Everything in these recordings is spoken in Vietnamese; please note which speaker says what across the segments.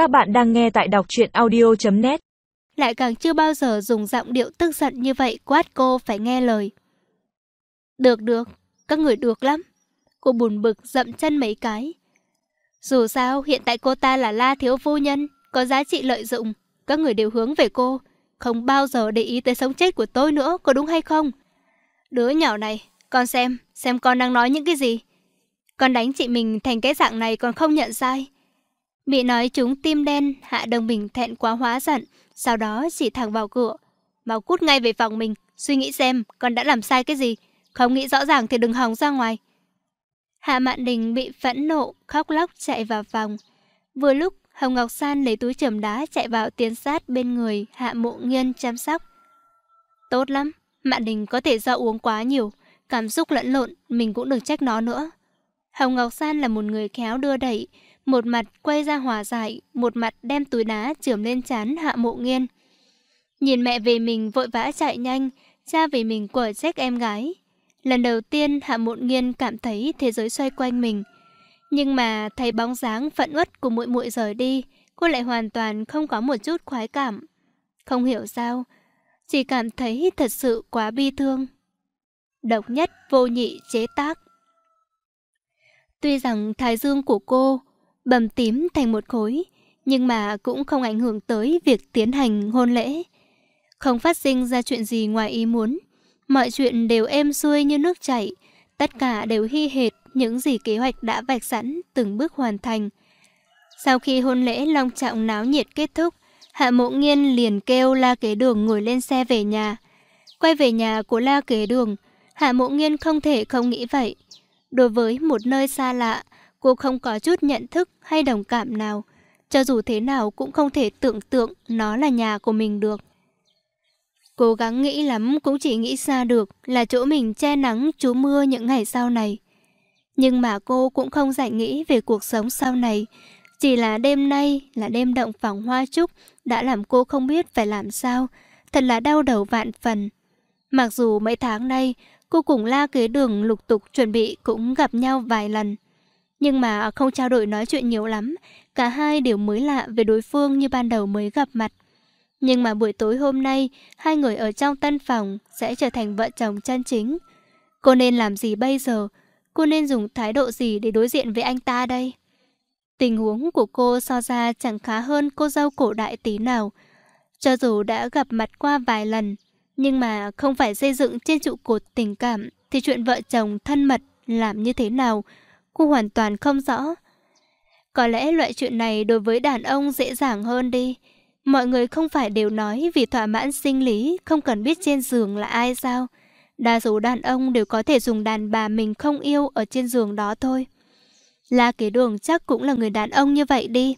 Speaker 1: Các bạn đang nghe tại đọc truyện audio.net
Speaker 2: Lại càng chưa bao giờ dùng giọng điệu tức giận như vậy quát cô phải nghe lời. Được được, các người được lắm. Cô buồn bực dậm chân mấy cái. Dù sao, hiện tại cô ta là la thiếu vô nhân, có giá trị lợi dụng. Các người đều hướng về cô, không bao giờ để ý tới sống chết của tôi nữa, có đúng hay không? Đứa nhỏ này, con xem, xem con đang nói những cái gì. Con đánh chị mình thành cái dạng này còn không nhận sai. Bị nói chúng tim đen, Hạ Đông Bình thẹn quá hóa giận, sau đó chỉ thẳng vào cửa. Mau cút ngay về phòng mình, suy nghĩ xem con đã làm sai cái gì. Không nghĩ rõ ràng thì đừng hòng ra ngoài. Hạ Mạn Đình bị phẫn nộ, khóc lóc chạy vào phòng. Vừa lúc Hồng Ngọc San lấy túi chầm đá chạy vào tiến sát bên người Hạ Mộ Nghiên chăm sóc. Tốt lắm, Mạn Đình có thể do uống quá nhiều, cảm xúc lẫn lộn, mình cũng đừng trách nó nữa. Hồng Ngọc San là một người khéo đưa đẩy, một mặt quay ra hòa giải, một mặt đem túi đá chườm lên chán Hạ Mộ Nghiên. Nhìn mẹ về mình vội vã chạy nhanh, cha về mình quở trách em gái. Lần đầu tiên Hạ Mộ Nghiên cảm thấy thế giới xoay quanh mình. Nhưng mà thấy bóng dáng phận uất của muội muội rời đi, cô lại hoàn toàn không có một chút khoái cảm. Không hiểu sao, chỉ cảm thấy thật sự quá bi thương. Độc nhất vô nhị chế tác. Tuy rằng thái dương của cô bầm tím thành một khối, nhưng mà cũng không ảnh hưởng tới việc tiến hành hôn lễ. Không phát sinh ra chuyện gì ngoài ý muốn. Mọi chuyện đều êm xuôi như nước chảy, tất cả đều hy hệt những gì kế hoạch đã vạch sẵn từng bước hoàn thành. Sau khi hôn lễ long trọng náo nhiệt kết thúc, Hạ Mộ Nghiên liền kêu La Kế Đường ngồi lên xe về nhà. Quay về nhà của La Kế Đường, Hạ Mộ Nghiên không thể không nghĩ vậy. Đối với một nơi xa lạ, cô không có chút nhận thức hay đồng cảm nào. Cho dù thế nào cũng không thể tưởng tượng nó là nhà của mình được. Cố gắng nghĩ lắm cũng chỉ nghĩ ra được là chỗ mình che nắng trú mưa những ngày sau này. Nhưng mà cô cũng không dạy nghĩ về cuộc sống sau này. Chỉ là đêm nay là đêm động phòng hoa trúc đã làm cô không biết phải làm sao. Thật là đau đầu vạn phần. Mặc dù mấy tháng nay, cô cùng la kế đường lục tục chuẩn bị cũng gặp nhau vài lần. Nhưng mà không trao đổi nói chuyện nhiều lắm. Cả hai đều mới lạ về đối phương như ban đầu mới gặp mặt. Nhưng mà buổi tối hôm nay, hai người ở trong tân phòng sẽ trở thành vợ chồng chân chính. Cô nên làm gì bây giờ? Cô nên dùng thái độ gì để đối diện với anh ta đây? Tình huống của cô so ra chẳng khá hơn cô dâu cổ đại tí nào. Cho dù đã gặp mặt qua vài lần, nhưng mà không phải xây dựng trên trụ cột tình cảm thì chuyện vợ chồng thân mật làm như thế nào, cô hoàn toàn không rõ. Có lẽ loại chuyện này đối với đàn ông dễ dàng hơn đi. Mọi người không phải đều nói vì thỏa mãn sinh lý không cần biết trên giường là ai sao. Đa số đàn ông đều có thể dùng đàn bà mình không yêu ở trên giường đó thôi. La Kế Đường chắc cũng là người đàn ông như vậy đi.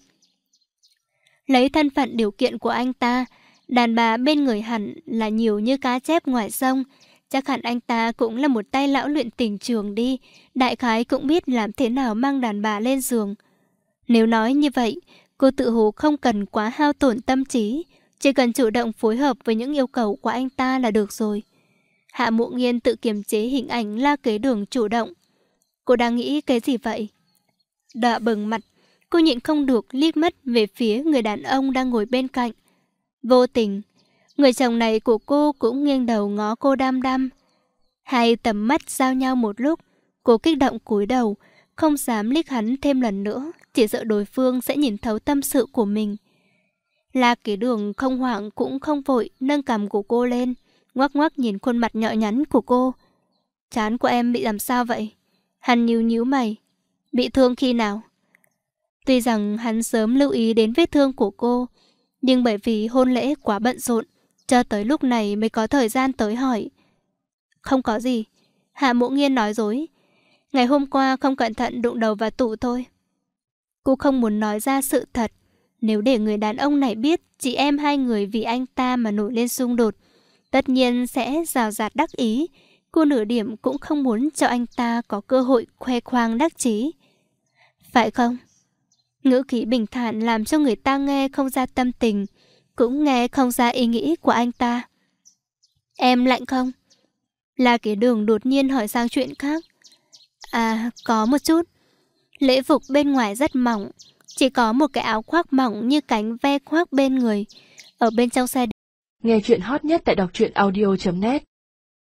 Speaker 2: Lấy thân phận điều kiện của anh ta, đàn bà bên người hẳn là nhiều như cá chép ngoài sông. Chắc hẳn anh ta cũng là một tay lão luyện tình trường đi, đại khái cũng biết làm thế nào mang đàn bà lên giường. Nếu nói như vậy, cô tự hồ không cần quá hao tổn tâm trí, chỉ cần chủ động phối hợp với những yêu cầu của anh ta là được rồi. Hạ mộ nghiên tự kiềm chế hình ảnh la kế đường chủ động. Cô đang nghĩ cái gì vậy? Đọa bừng mặt, cô nhịn không được liếc mắt về phía người đàn ông đang ngồi bên cạnh. Vô tình, người chồng này của cô cũng nghiêng đầu ngó cô đam đam. Hai tầm mắt giao nhau một lúc, cô kích động cúi đầu, không dám liếc hắn thêm lần nữa, chỉ sợ đối phương sẽ nhìn thấu tâm sự của mình. La kế đường không hoảng cũng không vội nâng cầm của cô lên, ngoắc ngoắc nhìn khuôn mặt nhỏ nhắn của cô. Chán của em bị làm sao vậy? Hắn nhíu nhíu mày. Bị thương khi nào? Tuy rằng hắn sớm lưu ý đến vết thương của cô, nhưng bởi vì hôn lễ quá bận rộn, cho tới lúc này mới có thời gian tới hỏi. Không có gì. Hạ mộ nghiên nói dối. Ngày hôm qua không cẩn thận đụng đầu vào tủ thôi. Cô không muốn nói ra sự thật. Nếu để người đàn ông này biết chị em hai người vì anh ta mà nổi lên xung đột, tất nhiên sẽ rào rạt đắc ý. Cô nửa điểm cũng không muốn cho anh ta có cơ hội khoe khoang đắc chí. Phải không? Ngữ khí bình thản làm cho người ta nghe không ra tâm tình, cũng nghe không ra ý nghĩ của anh ta. Em lạnh không? Là cái đường đột nhiên hỏi sang chuyện khác. À, có một chút. Lễ phục bên ngoài rất mỏng, Chỉ có một cái áo khoác mỏng như cánh ve khoác bên người. Ở bên trong xe
Speaker 1: Nghe chuyện hot nhất tại đọc truyện audio.net